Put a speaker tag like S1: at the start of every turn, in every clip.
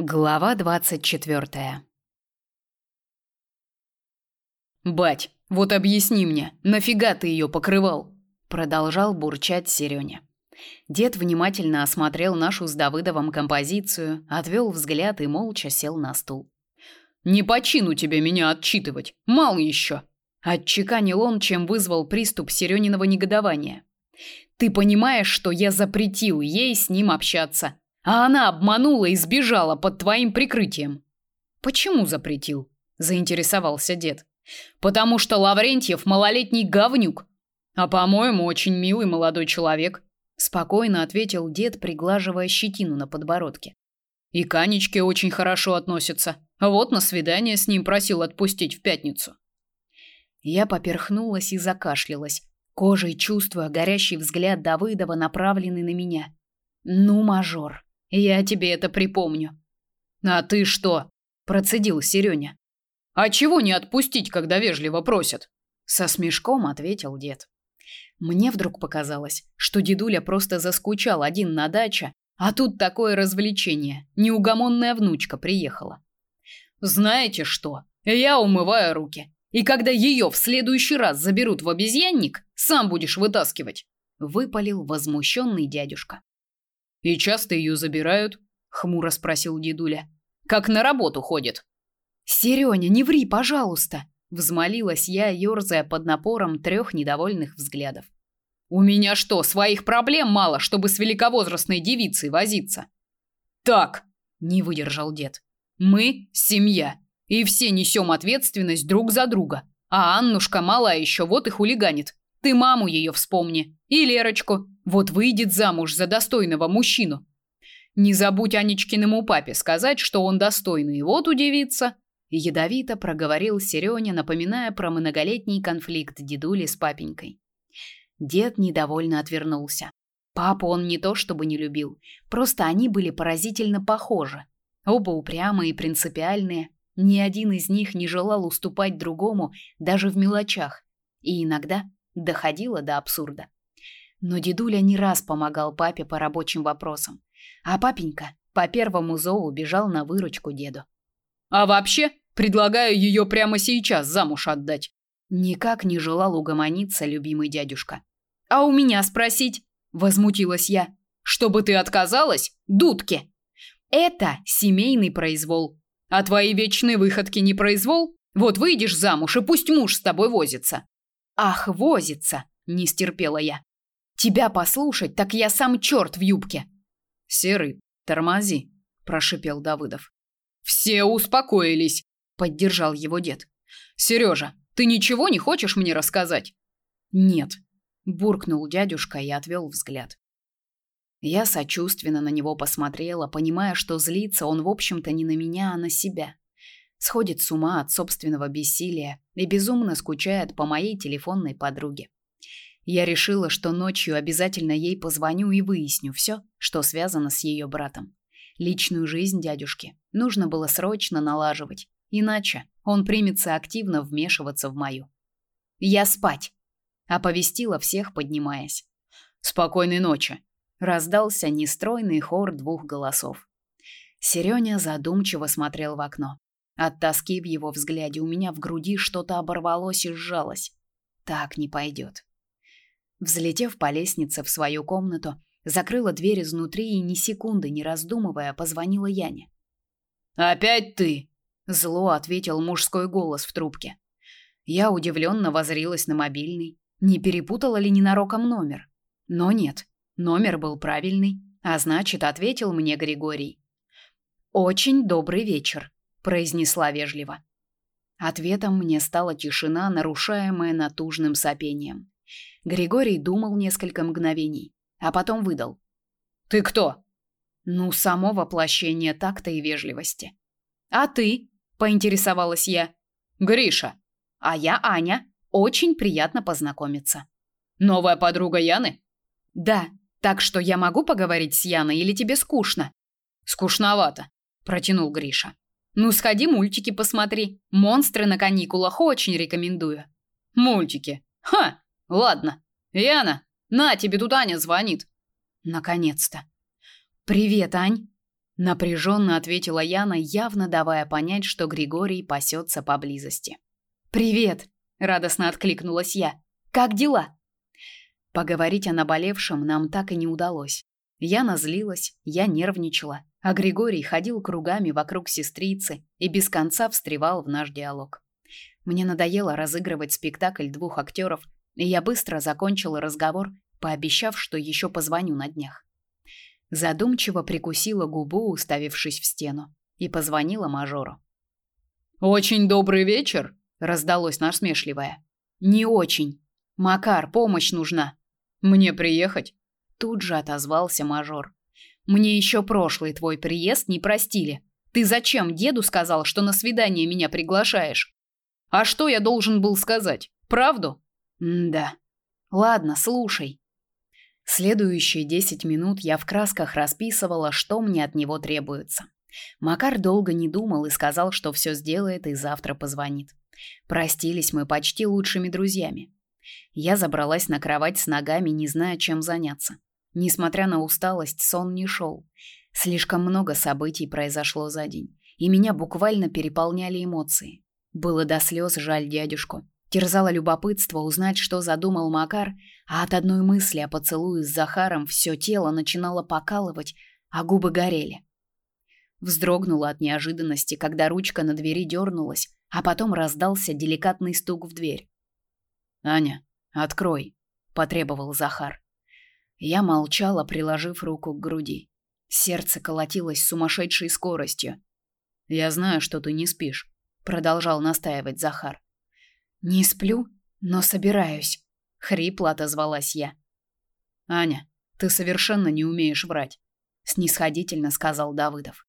S1: Глава двадцать четвертая.
S2: Бать, вот объясни мне, нафига ты ее покрывал? продолжал бурчать Серёня.
S1: Дед внимательно осмотрел нашу с Давыдовым композицию, отвел взгляд и молча сел на стул.
S2: Не по чину тебе меня отчитывать, мало еще.
S1: Отчеканил он, чем вызвал приступ Серёниного негодования. Ты понимаешь, что я запретил ей с ним общаться? А она обманула и сбежала под твоим прикрытием.
S2: Почему запретил? заинтересовался дед. Потому что Лаврентьев малолетний говнюк. А по-моему, очень милый молодой человек, спокойно ответил дед, приглаживая щетину на подбородке. И к очень хорошо относится. Вот на свидание с ним просил отпустить в пятницу.
S1: Я поперхнулась и закашлялась, кожей чувствуя горящий взгляд Давыдова, направленный на меня. Ну, мажор, я тебе это припомню.
S2: А ты что? процедил Серёня. А чего не отпустить, когда вежливо просят?
S1: со смешком ответил дед. Мне вдруг показалось, что дедуля просто заскучал один на даче, а тут такое развлечение. Неугомонная внучка приехала.
S2: Знаете что? Я умываю руки. И когда ее в следующий раз заберут в обезьянник, сам будешь вытаскивать, выпалил возмущенный дядюшка. И часто ее забирают? хмуро спросил дедуля. Как на работу ходит?
S1: Серёня, не ври, пожалуйста, взмолилась я, ёрзая под напором трех недовольных взглядов.
S2: У меня что, своих проблем мало, чтобы с великовозрастной девицей возиться? Так, не выдержал дед. Мы семья, и все несем ответственность друг за друга. А Аннушка малая еще вот и хулиганит. Ты маму ее вспомни. И Лерочку. Вот выйдет замуж за достойного мужчину. Не забудь Анечкиному папе сказать, что он достойный. Вот удивится.
S1: Ядовито проговорил Серёня, напоминая про многолетний конфликт дедули с папенькой. Дед недовольно отвернулся. Папу он не то чтобы не любил, просто они были поразительно похожи. Оба упрямые и принципиальные, ни один из них не желал уступать другому даже в мелочах, и иногда доходило до абсурда. Но дедуля не раз помогал папе по рабочим вопросам, а папенька по первому зову бежал на выручку деду.
S2: А вообще, предлагаю ее прямо сейчас замуж отдать.
S1: Никак не желал угомониться любимый дядюшка. А у меня спросить, возмутилась я.
S2: Чтобы ты отказалась, дудки.
S1: Это семейный произвол,
S2: а твои вечные выходки не произвол? Вот выйдешь замуж, и пусть муж с тобой возится.
S1: Ах, возится, не стерпела я. Тебя послушать, так я сам черт в юбке.
S2: Серый, тормози, прошипел Давыдов. Все успокоились, поддержал его дед. Сережа, ты ничего не хочешь мне рассказать?
S1: Нет, буркнул дядюшка и отвел взгляд. Я сочувственно на него посмотрела, понимая, что злится он, в общем-то, не на меня, а на себя. Сходит с ума от собственного бессилия и безумно скучает по моей телефонной подруге. Я решила, что ночью обязательно ей позвоню и выясню все, что связано с ее братом. Личную жизнь дядюшки нужно было срочно налаживать, иначе он примется активно вмешиваться в мою. «Я спать!» – оповестила всех, поднимаясь.
S2: «Спокойной ночи!»
S1: раздался нестройный хор двух голосов. Серёня задумчиво смотрел в окно. От тоски в его взгляде у меня в груди что-то оборвалось и сжалось. Так не пойдет. Взлетев по лестнице в свою комнату, закрыла дверь изнутри и ни секунды не раздумывая позвонила Яне.
S2: «Опять ты?»
S1: – зло ответил мужской голос в трубке. Я удивленно возрилась на мобильный. Не перепутала ли ненароком номер? Но нет, Номер был правильный, а значит, ответил мне Григорий. Очень добрый вечер, произнесла вежливо. Ответом мне стала тишина, нарушаемая натужным сопением. Григорий думал несколько мгновений, а потом выдал:
S2: "Ты кто?"
S1: "Ну, само воплощение такта и вежливости". "А ты?" поинтересовалась я.
S2: "Гриша".
S1: "А я Аня. Очень приятно познакомиться".
S2: "Новая подруга Яны?"
S1: "Да, так что я могу поговорить с Яной или тебе скучно?
S2: Скучновато, протянул Гриша.
S1: Ну сходи мультики посмотри. Монстры на каникулах очень рекомендую.
S2: Мультики. Ха, ладно. Яна, на тебе тут Аня звонит.
S1: Наконец-то. Привет, Ань. напряженно ответила Яна, явно давая понять, что Григорий пасется поблизости. Привет, радостно откликнулась я. Как дела? Поговорить о наболевшем нам так и не удалось. Яна злилась, я нервничала, а Григорий ходил кругами вокруг сестрицы и без конца встревал в наш диалог. Мне надоело разыгрывать спектакль двух актеров, я быстро закончила разговор, пообещав, что еще позвоню на днях. Задумчиво прикусила губу, уставившись в стену, и позвонила мажору.
S2: «Очень добрый вечер», — раздалось насмешливое.
S1: «Не очень. Макар, помощь нужна».
S2: «Мне приехать?»
S1: Тут же отозвался мажор. «Мне еще прошлый твой приезд не простили. Ты зачем деду сказал, что на свидание меня приглашаешь?»
S2: «А что я должен был сказать? Правду?»
S1: «Да. Ладно, слушай. Следующие десять минут я в красках расписывала, что мне от него требуется. Макар долго не думал и сказал, что все сделает и завтра позвонит. Простились мы почти лучшими друзьями. Я забралась на кровать с ногами, не зная, чем заняться. Несмотря на усталость, сон не шел. Слишком много событий произошло за день, и меня буквально переполняли эмоции. Было до слез жаль дядюшку. Терзало любопытство узнать, что задумал Макар, а от одной мысли о поцелуе с Захаром все тело начинало покалывать, а губы горели. Вздрогнула от неожиданности, когда ручка на двери дернулась, а потом раздался деликатный стук в дверь.
S2: «Аня, открой», — потребовал Захар.
S1: Я молчала, приложив руку к груди. Сердце колотилось с сумасшедшей скоростью.
S2: «Я знаю, что ты не спишь», — продолжал настаивать Захар.
S1: Не сплю, но собираюсь, хрипло отозвалась я.
S2: Аня, ты совершенно не умеешь врать,
S1: снисходительно сказал Давыдов.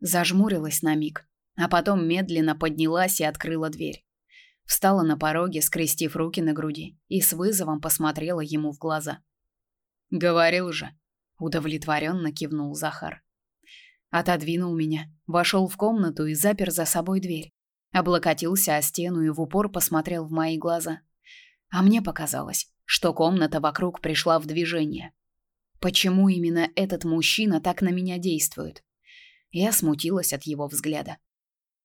S1: Зажмурилась на миг, а потом медленно поднялась и открыла дверь. Встала на пороге, скрестив руки на груди, и с вызовом посмотрела ему в глаза.
S2: Говорил же,
S1: удовлетворенно кивнул Захар. Отодвинул меня, вошел в комнату и запер за собой дверь облокотился о стену и в упор посмотрел в мои глаза. А мне показалось, что комната вокруг пришла в движение. Почему именно этот мужчина так на меня действует? Я смутилась от его взгляда.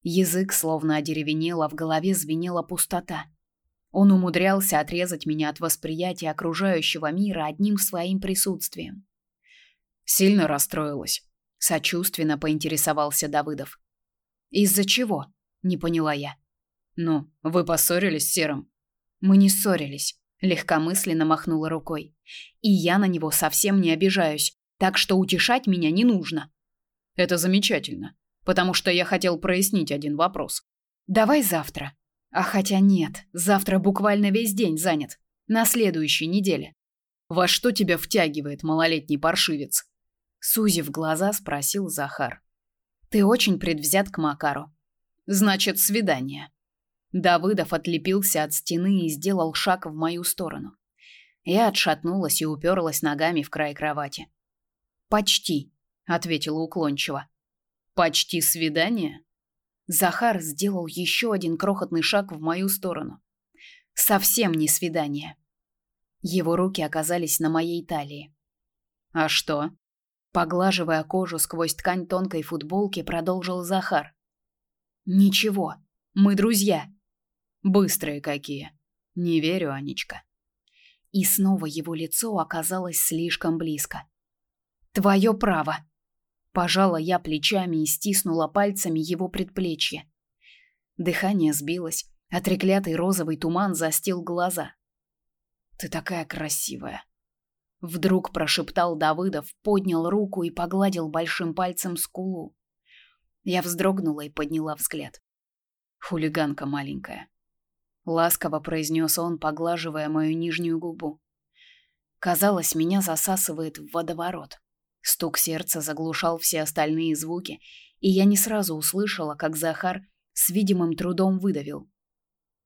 S1: Язык словно одеревенел, а в голове звенела пустота. Он умудрялся отрезать меня от восприятия окружающего мира одним своим присутствием.
S2: Сильно расстроилась. Сочувственно поинтересовался Давыдов.
S1: Из-за чего? Не поняла я.
S2: Ну, вы поссорились с Серым?
S1: Мы не ссорились, легкомысленно махнула рукой. И я на него совсем не обижаюсь, так что утешать меня не нужно.
S2: Это замечательно, потому что я хотел прояснить один вопрос.
S1: Давай завтра. А хотя нет, завтра буквально весь день занят. На следующей неделе.
S2: Во что тебя втягивает малолетний паршивец?
S1: Сузив глаза, спросил Захар. Ты очень предвзят к Макару.
S2: Значит, свидание.
S1: Давыдов отлепился от стены и сделал шаг в мою сторону. Я отшатнулась и уперлась ногами в край кровати.
S2: Почти, ответила уклончиво. Почти свидание?
S1: Захар сделал еще один крохотный шаг в мою сторону. Совсем не свидание. Его руки оказались на моей талии.
S2: А что?
S1: Поглаживая кожу сквозь ткань тонкой футболки, продолжил Захар. Ничего. Мы друзья.
S2: Быстрые какие. Не верю, Анечка.
S1: И снова его лицо оказалось слишком близко. Твое право. Пожала я плечами и стиснула пальцами его предплечье. Дыхание сбилось, а треклятый розовый туман застил глаза.
S2: Ты такая красивая.
S1: Вдруг прошептал Давыдов, поднял руку и погладил большим пальцем скулу. Я вздрогнула и подняла взгляд.
S2: Хулиганка маленькая,
S1: ласково произнес он, поглаживая мою нижнюю губу. Казалось, меня засасывает в водоворот. Стук сердца заглушал все остальные звуки, и я не сразу услышала, как Захар с видимым трудом выдавил: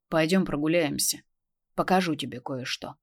S2: "Пойдем прогуляемся. Покажу тебе кое-что".